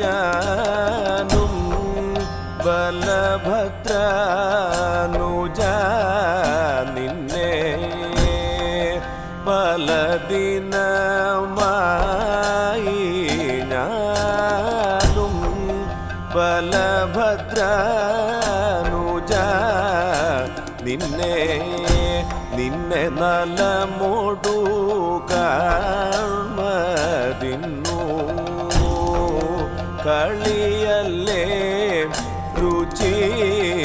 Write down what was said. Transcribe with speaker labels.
Speaker 1: ഞാനും ബലഭദ്രനുജ നിന്നെ പലദിനമായി ഞാനും ബലഭദ്രനുജ നിന്നെ നിന്നെ നലമോടു കാൺമതിന്നു കളിയല്ലേ രുചിക്കുന്നു